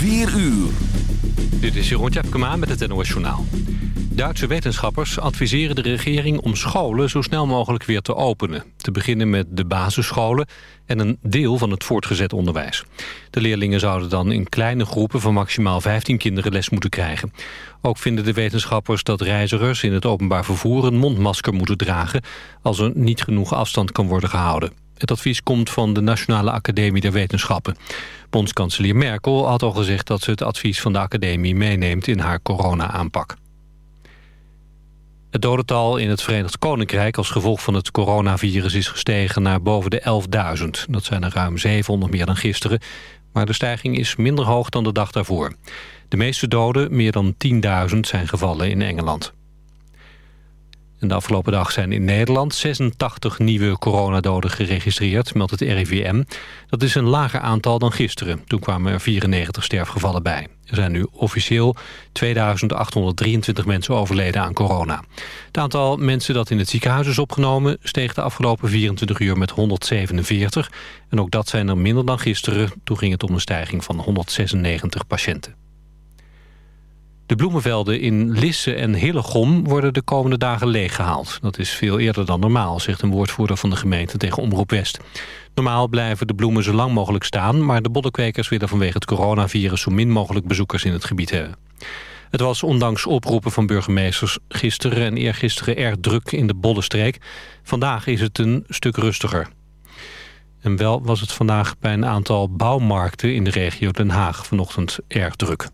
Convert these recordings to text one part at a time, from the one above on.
4 uur. Dit is Jeroen Tjepkema met het NOS Journaal. Duitse wetenschappers adviseren de regering om scholen zo snel mogelijk weer te openen. Te beginnen met de basisscholen en een deel van het voortgezet onderwijs. De leerlingen zouden dan in kleine groepen van maximaal 15 kinderen les moeten krijgen. Ook vinden de wetenschappers dat reizigers in het openbaar vervoer een mondmasker moeten dragen... als er niet genoeg afstand kan worden gehouden. Het advies komt van de Nationale Academie der Wetenschappen. Bondskanselier Merkel had al gezegd dat ze het advies van de academie meeneemt in haar corona-aanpak. Het dodental in het Verenigd Koninkrijk als gevolg van het coronavirus is gestegen naar boven de 11.000. Dat zijn er ruim 700 meer dan gisteren, maar de stijging is minder hoog dan de dag daarvoor. De meeste doden, meer dan 10.000, zijn gevallen in Engeland. De afgelopen dag zijn in Nederland 86 nieuwe coronadoden geregistreerd, meldt het RIVM. Dat is een lager aantal dan gisteren. Toen kwamen er 94 sterfgevallen bij. Er zijn nu officieel 2823 mensen overleden aan corona. Het aantal mensen dat in het ziekenhuis is opgenomen... steeg de afgelopen 24 uur met 147. En ook dat zijn er minder dan gisteren. Toen ging het om een stijging van 196 patiënten. De bloemenvelden in Lisse en Hillegom worden de komende dagen leeggehaald. Dat is veel eerder dan normaal, zegt een woordvoerder van de gemeente tegen Omroep West. Normaal blijven de bloemen zo lang mogelijk staan... maar de bollenkwekers willen vanwege het coronavirus... zo min mogelijk bezoekers in het gebied hebben. Het was ondanks oproepen van burgemeesters gisteren en eergisteren erg druk in de Bollenstreek. Vandaag is het een stuk rustiger. En wel was het vandaag bij een aantal bouwmarkten in de regio Den Haag vanochtend erg druk.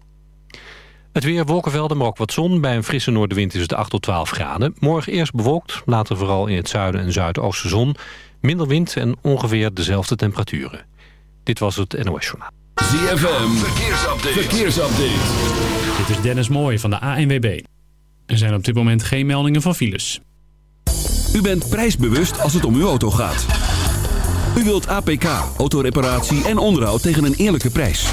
Het weer wolkenvelden, maar ook wat zon. Bij een frisse noordenwind is het 8 tot 12 graden. Morgen eerst bewolkt, later vooral in het zuiden en zuidoosten zon. Minder wind en ongeveer dezelfde temperaturen. Dit was het NOS Journaal. ZFM, verkeersupdate. verkeersupdate. Dit is Dennis Mooij van de ANWB. Er zijn op dit moment geen meldingen van files. U bent prijsbewust als het om uw auto gaat. U wilt APK, autoreparatie en onderhoud tegen een eerlijke prijs.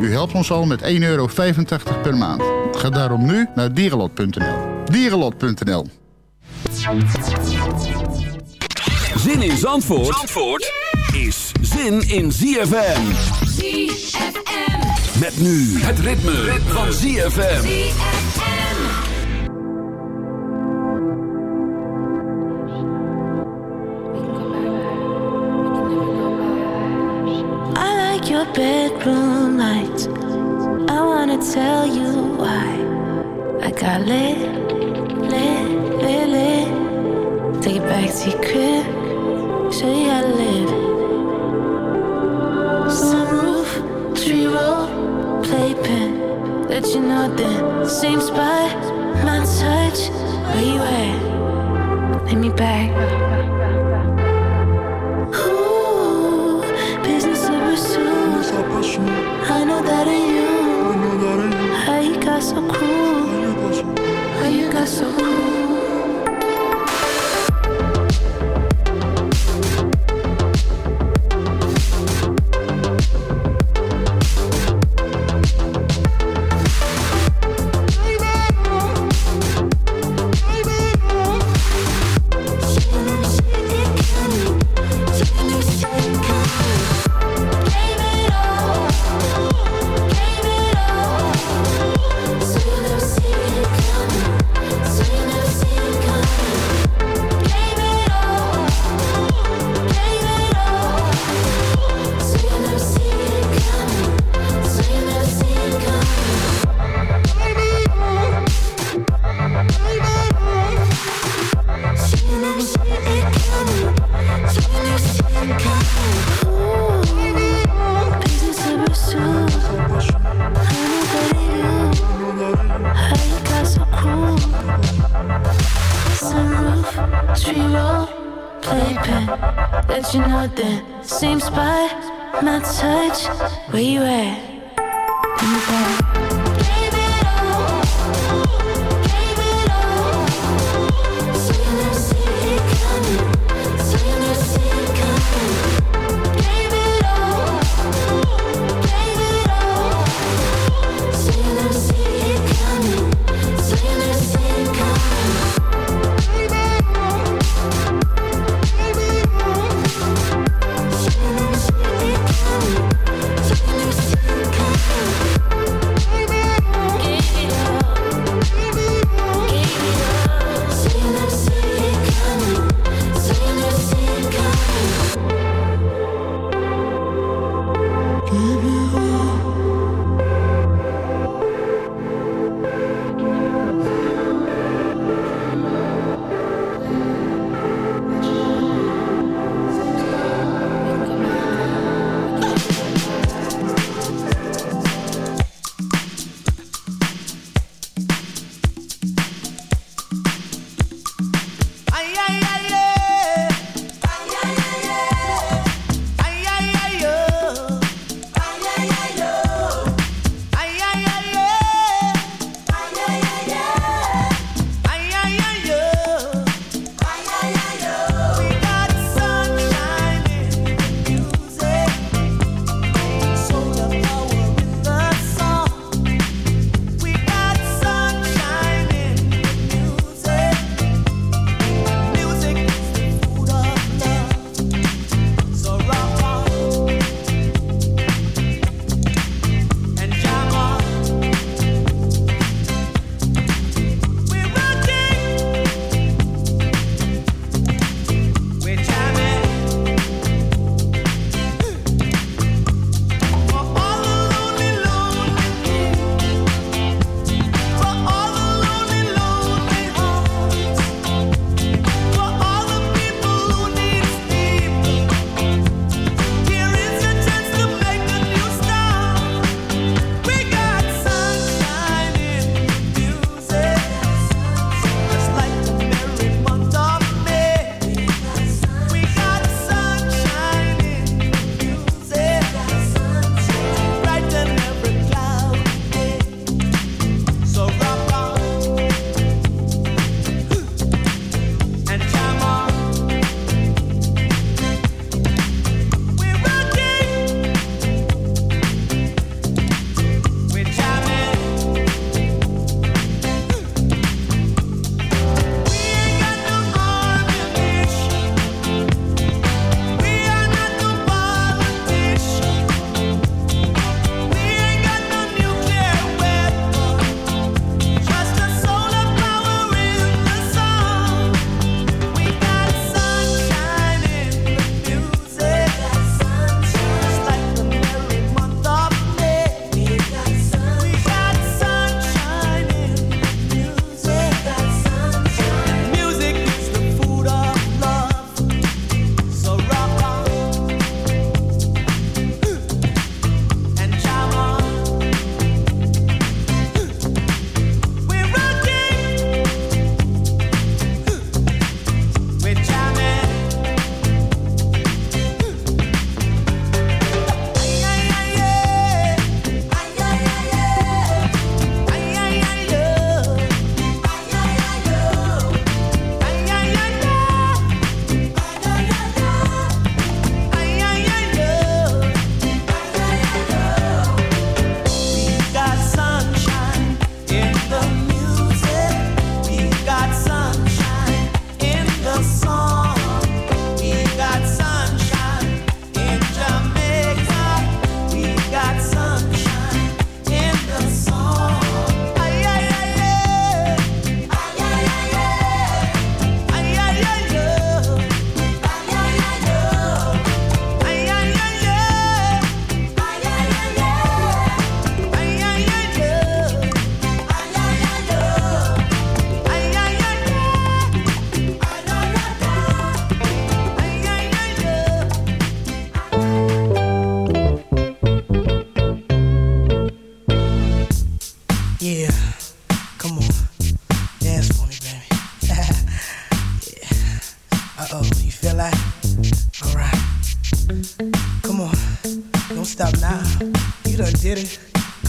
U helpt ons al met 1,85 euro per maand. Ga daarom nu naar dierenlot.nl. Dierenlot.nl Zin in Zandvoort, Zandvoort is zin in ZFM. ZFM. Met nu het ritme, van ZFM. I like your bedroom lights. Tell you why. I got lit, lit, lit, lit. Take it back to your crib. Show you how to live. Sunroof, tree roll, playpen. Let you know the same spot, my touch. Where you at? Take me back. Got so cruel? How you got so cruel?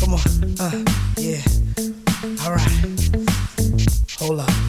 Come on. Uh, yeah. All right. Hold up.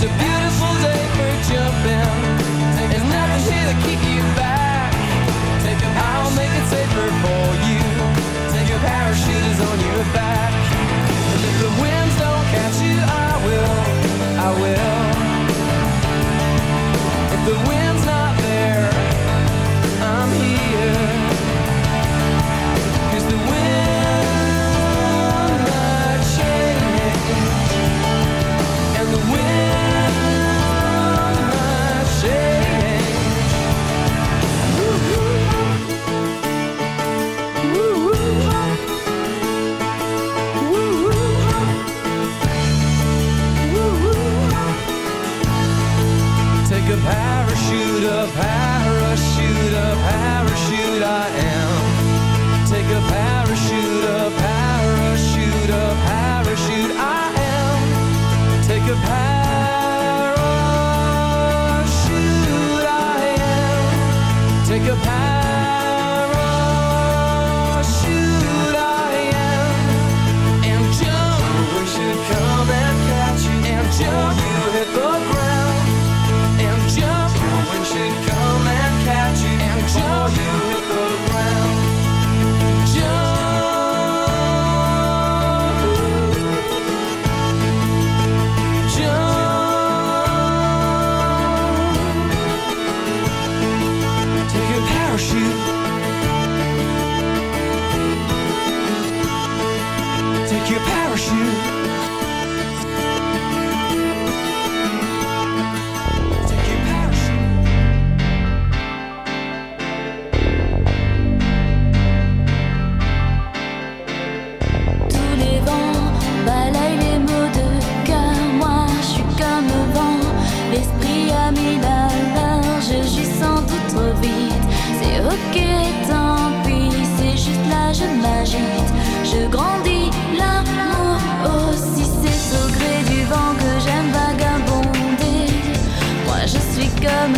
It's a beautiful que tant pis, c'est juste là, je m'agite, je grandis, l'amour aussi, c'est au gré du vent que j'aime vagabonder. Moi je suis comme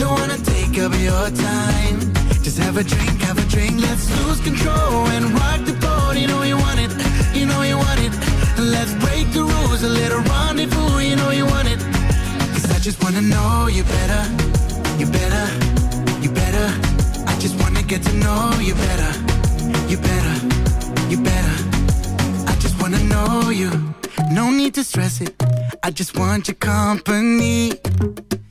Don't wanna take up your time. Just have a drink, have a drink. Let's lose control and rock the boat. You know you want it, you know you want it. Let's break the rules, a little rendezvous. You know you want it. Cause I just wanna know you better, you better, you better. I just wanna get to know you better, you better, you better. I just wanna know you. No need to stress it. I just want your company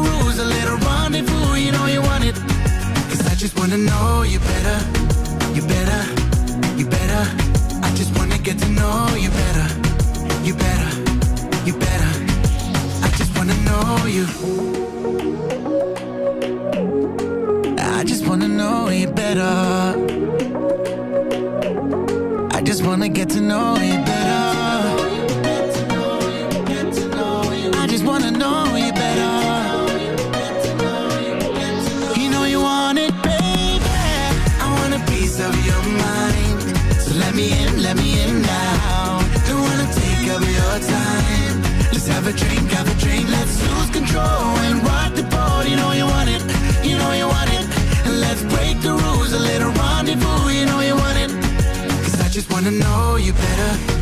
rules, a little rendezvous. You know you want it. Cause I just wanna know you better, you better, you better. I just wanna get to know you better, you better, you better. I just wanna know you. I just wanna know you better. I just wanna get to know you better. Have a drink, have a drink. Let's lose control and rock the boat. You know you want it, you know you want it. And let's break the rules, a little rendezvous. You know you want it. Cause I just wanna know you better,